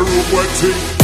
top of the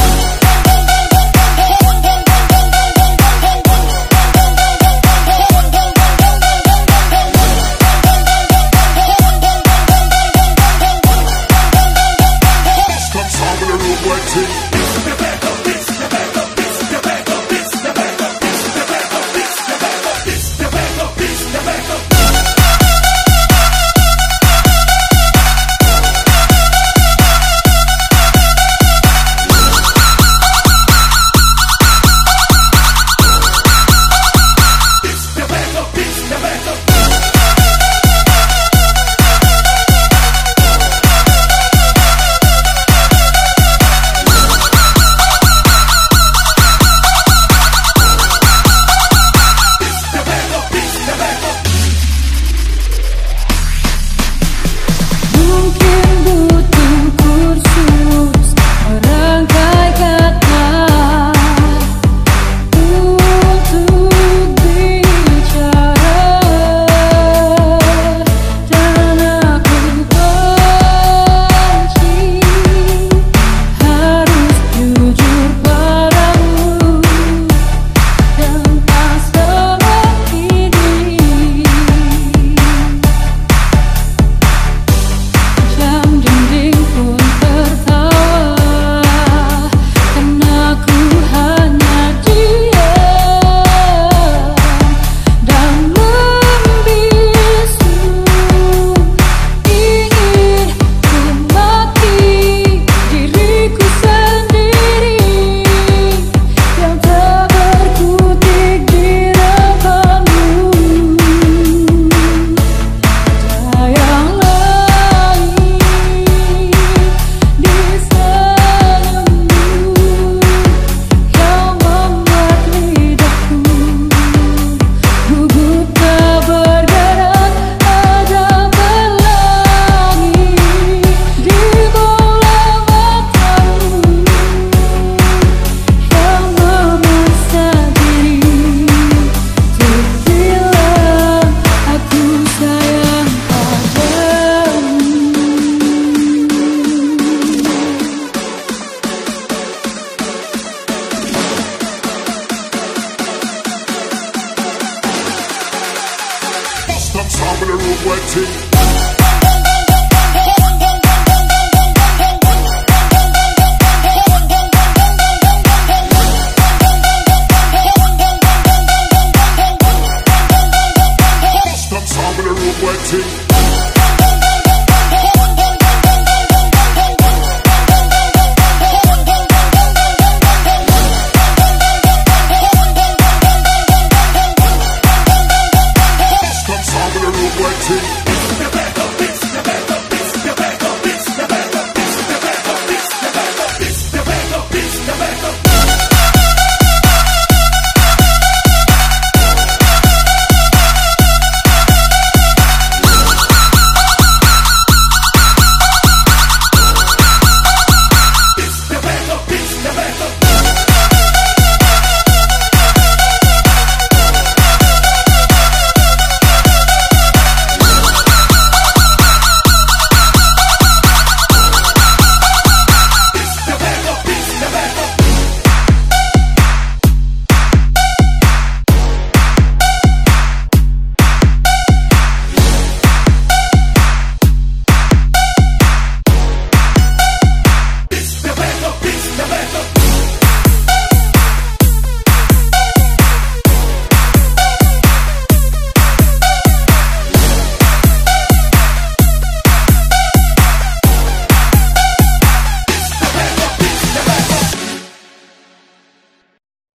waiting.